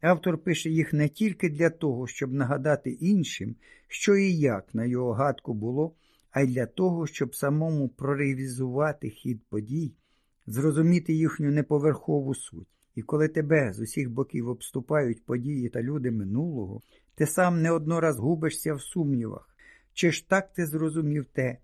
Автор пише їх не тільки для того, щоб нагадати іншим, що і як на його гадку було, а й для того, щоб самому проревізувати хід подій, зрозуміти їхню неповерхову суть. І коли тебе з усіх боків обступають події та люди минулого, ти сам не однораз губишся в сумнівах, чи ж так ти зрозумів те,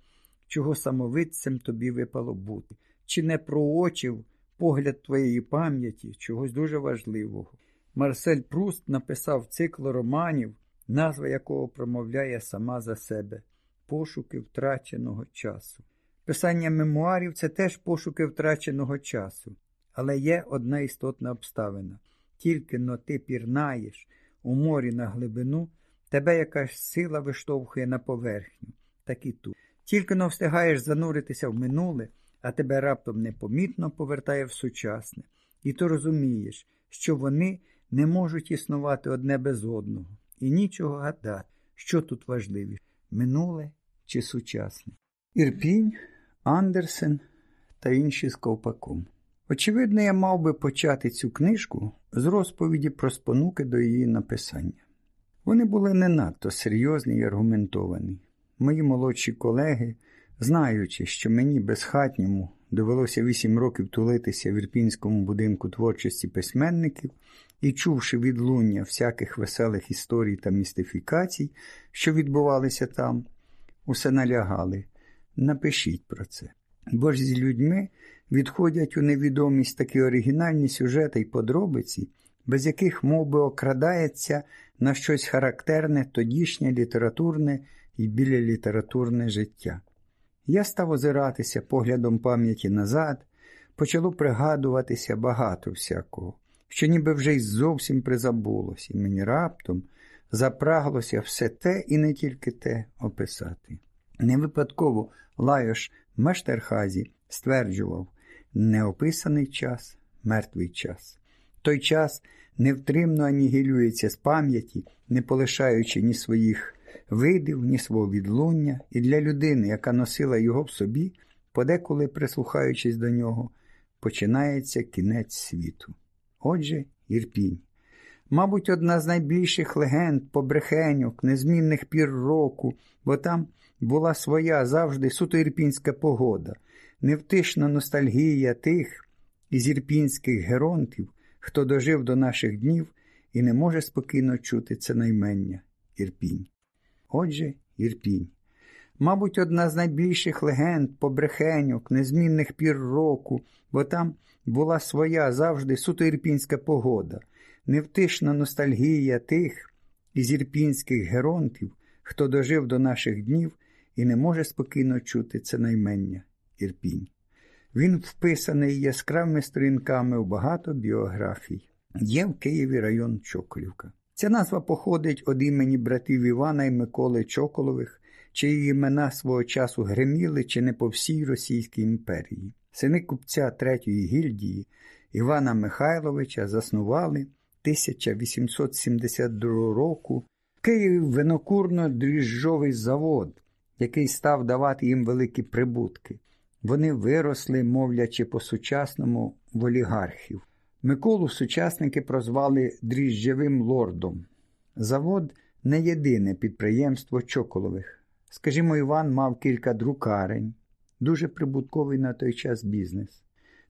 чого самовидцем тобі випало бути, чи не проочив погляд твоєї пам'яті чогось дуже важливого. Марсель Пруст написав цикл романів, назва якого промовляє сама за себе пошуки втраченого часу. Писання мемуарів це теж пошуки втраченого часу, але є одна істотна обставина. Тільки но ти пірнаєш у морі на глибину, тебе якась сила виштовхує на поверхню, так і тут. Тільки но встигаєш зануритися в минуле, а тебе раптом непомітно повертає в сучасне, і ти розумієш, що вони не можуть існувати одне без одного, і нічого гадати, що тут важливіше минуле чи сучасне. Ірпінь, Андерсен та інші з ковпаком. Очевидно, я мав би почати цю книжку з розповіді про спонуки до її написання. Вони були не надто серйозні і аргументовані. Мої молодші колеги, знаючи, що мені безхатньому довелося вісім років тулитися в Ірпінському будинку творчості письменників і, чувши відлуння всяких веселих історій та містифікацій, що відбувалися там, усе налягали. Напишіть про це. Бо ж з людьми відходять у невідомість такі оригінальні сюжети й подробиці, без яких мов би, окрадається на щось характерне тодішнє літературне і білялітературне життя. Я став озиратися поглядом пам'яті назад, почало пригадуватися багато всякого, що ніби вже й зовсім призабулось, і мені раптом запраглося все те і не тільки те описати. Не випадково Лайош Мештерхазі стверджував неописаний час, мертвий час. Той час невтримно анігілюється з пам'яті, не полишаючи ні своїх видів, ні свого відлуння, і для людини, яка носила його в собі, подеколи прислухаючись до нього, починається кінець світу. Отже, Ірпінь. Мабуть, одна з найбільших легенд, побрехеньок, незмінних пір року, бо там була своя завжди суто ірпінська погода, невтишна ностальгія тих із ірпінських геронтів, хто дожив до наших днів і не може спокійно чути це наймення Ірпінь. Отже, Ірпінь. Мабуть, одна з найбільших легенд, побрехеньок, незмінних пір року, бо там була своя завжди суто ірпінська погода, невтишна ностальгія тих із ірпінських геронтів, хто дожив до наших днів і не може спокійно чути це наймення Ірпінь. Він вписаний яскравими сторінками в багато біографій. Є в Києві район Чоколівка. Ця назва походить від імені братів Івана і Миколи Чоколових, чиї імена свого часу греміли чи не по всій Російській імперії. Сини купця Третьої гільдії Івана Михайловича заснували 1872 року в Києві винокурно-дріжджовий завод, який став давати їм великі прибутки. Вони виросли, мовлячи по-сучасному в олігархів. Миколу сучасники прозвали дріжджевим лордом. Завод не єдине підприємство Чоколових. Скажімо, Іван мав кілька друкарень, дуже прибутковий на той час бізнес.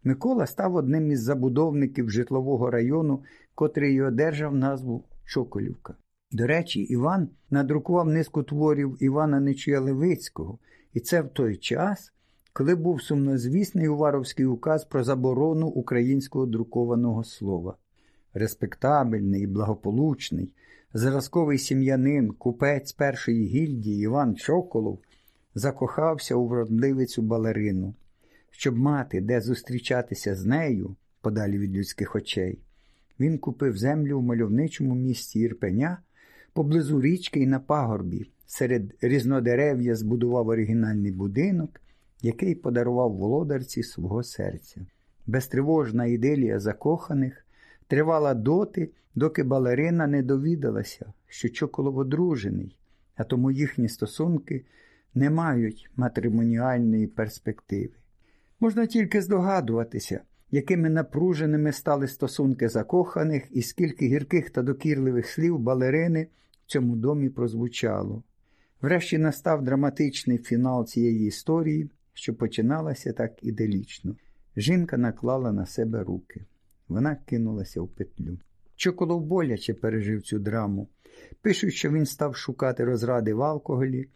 Микола став одним із забудовників житлового району, котрий одержав назву Чоколівка. До речі, Іван надрукував низку творів Івана Нечуя Левицького, і це в той час, коли був сумнозвісний Уваровський указ про заборону українського друкованого слова. Респектабельний і благополучний, зразковий сім'янин, купець першої гільдії Іван Чоколов закохався у вродливицю балерину, щоб мати, де зустрічатися з нею, подалі від людських очей. Він купив землю в мальовничому місті Ірпеня поблизу річки і на пагорбі. Серед різнодерев'я збудував оригінальний будинок, який подарував володарці свого серця. Безтривожна ідилія закоханих тривала доти, доки балерина не довідалася, що Чоколов одружений, а тому їхні стосунки не мають матримоніальної перспективи. Можна тільки здогадуватися, якими напруженими стали стосунки закоханих, і скільки гірких та докірливих слів балерини в цьому домі прозвучало. Врешті настав драматичний фінал цієї історії, що починалася так іделічно. Жінка наклала на себе руки. Вона кинулася в петлю. Чоколов боляче пережив цю драму. Пишуть, що він став шукати розради в алкоголі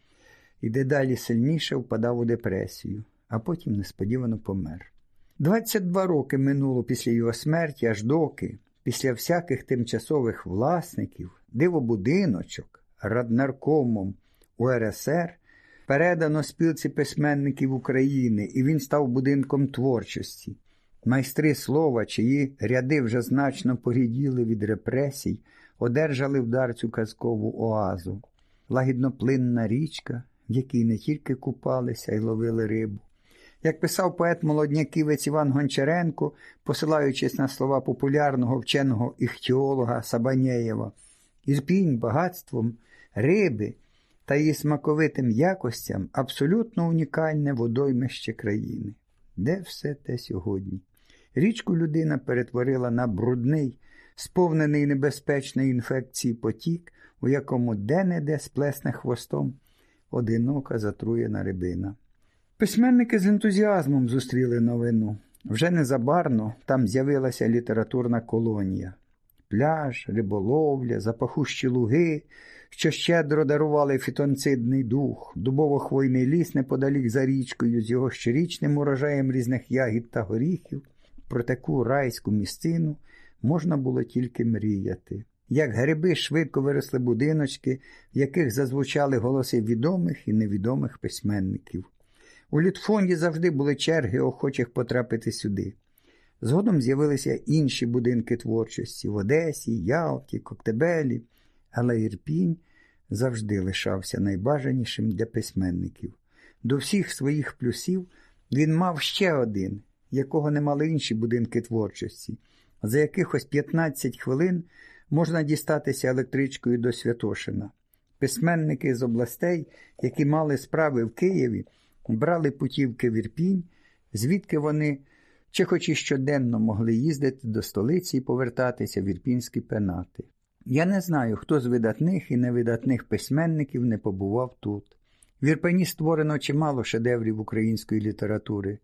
і дедалі сильніше впадав у депресію, а потім несподівано помер. 22 роки минуло після його смерті, аж доки, після всяких тимчасових власників, дивобудиночок, раднаркомом УРСР передано спілці письменників України, і він став будинком творчості. Майстри слова, чиї ряди вже значно поріділи від репресій, одержали вдар цю казкову оазу, лагідноплинна річка, в якій не тільки купалися й ловили рибу. Як писав поет молодняківець Іван Гончаренко, посилаючись на слова популярного вченого іхтіолога Сабанєєва, Ірпінь багатством риби та її смаковитим якостям абсолютно унікальне водоймище країни. Де все те сьогодні? Річку людина перетворила на брудний, сповнений небезпечної інфекції потік, у якому де-не-де сплесне хвостом одинока затруєна рибина. Письменники з ентузіазмом зустріли новину. Вже незабарно там з'явилася літературна колонія. Пляж, риболовля, запахущі луги, що щедро дарували фітонцидний дух, дубово-хвойний ліс неподалік за річкою з його щорічним урожаєм різних ягід та горіхів. Про таку райську місцину можна було тільки мріяти. Як гриби швидко виросли будиночки, в яких зазвучали голоси відомих і невідомих письменників. У літфонді завжди були черги охочих потрапити сюди. Згодом з'явилися інші будинки творчості в Одесі, Ялті, Коктебелі, але Ірпінь завжди лишався найбажанішим для письменників. До всіх своїх плюсів він мав ще один, якого не мали інші будинки творчості. За якихось 15 хвилин можна дістатися електричкою до Святошина. Письменники з областей, які мали справи в Києві, брали путівки в Ірпінь, звідки вони чи хоч і щоденно могли їздити до столиці і повертатися в ірпінські пенати. Я не знаю, хто з видатних і невидатних письменників не побував тут. В Ірпені створено чимало шедеврів української літератури.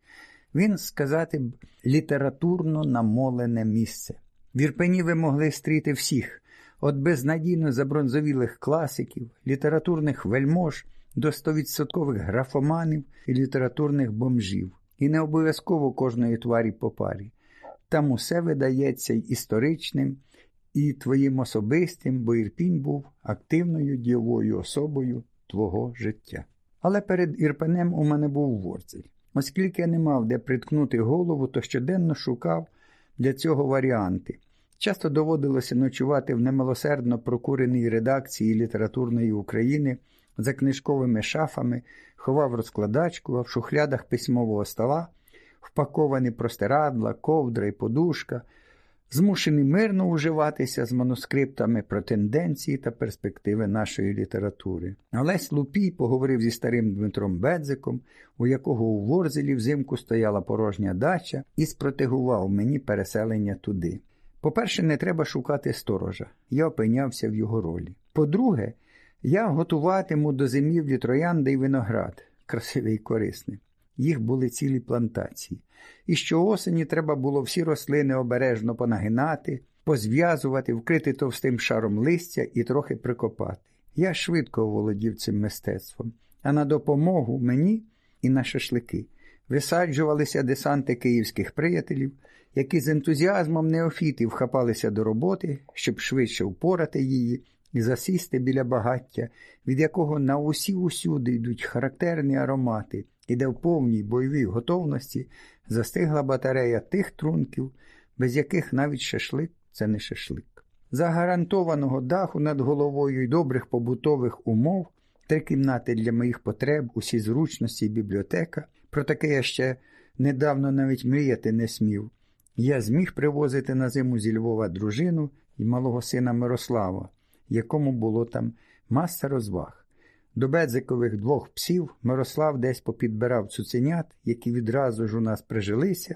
Він, сказати б, літературно намолене місце. В Ірпені ви могли стріти всіх, от безнадійно забронзовілих класиків, літературних вельмож до стовідсоткових графоманів і літературних бомжів. І не обов'язково кожної тварі по парі. Там усе видається історичним, і твоїм особистим, бо Ірпінь був активною дієвою особою твого життя. Але перед Ірпенем у мене був ворцель. Оскільки я не мав де приткнути голову, то щоденно шукав для цього варіанти. Часто доводилося ночувати в немилосердно прокуреній редакції літературної України за книжковими шафами, ховав розкладачку, а в шухлядах письмового стола, впаковані простирадла, ковдра і подушка, змушений мирно уживатися з манускриптами про тенденції та перспективи нашої літератури. Олесь Лупій поговорив зі старим Дмитром Бедзиком, у якого у Ворзелі взимку стояла порожня дача, і спротегував мені переселення туди. По-перше, не треба шукати сторожа, я опинявся в його ролі. По-друге, я готуватиму до зимівлі троянди й виноград, красивий і корисний. Їх були цілі плантації. І щоосені треба було всі рослини обережно понагинати, позв'язувати, вкрити товстим шаром листя і трохи прикопати. Я швидко оволодів цим мистецтвом, а на допомогу мені і на шашлики висаджувалися десанти київських приятелів, які з ентузіазмом неофітів хапалися до роботи, щоб швидше впорати її і засісти біля багаття, від якого на усі усюди йдуть характерні аромати, і де в повній бойовій готовності застигла батарея тих трунків, без яких навіть шашлик це не шашлик. За гарантованого даху над головою і добрих побутових умов, три кімнати для моїх потреб, усі зручності і бібліотека, про таке я ще недавно навіть мріяти не смів. Я зміг привозити на зиму зі Львова дружину і малого сина Мирослава, якому було там маса розваг. До Бедзикових двох псів Мирослав десь попідбирав цуценят, які відразу ж у нас прижилися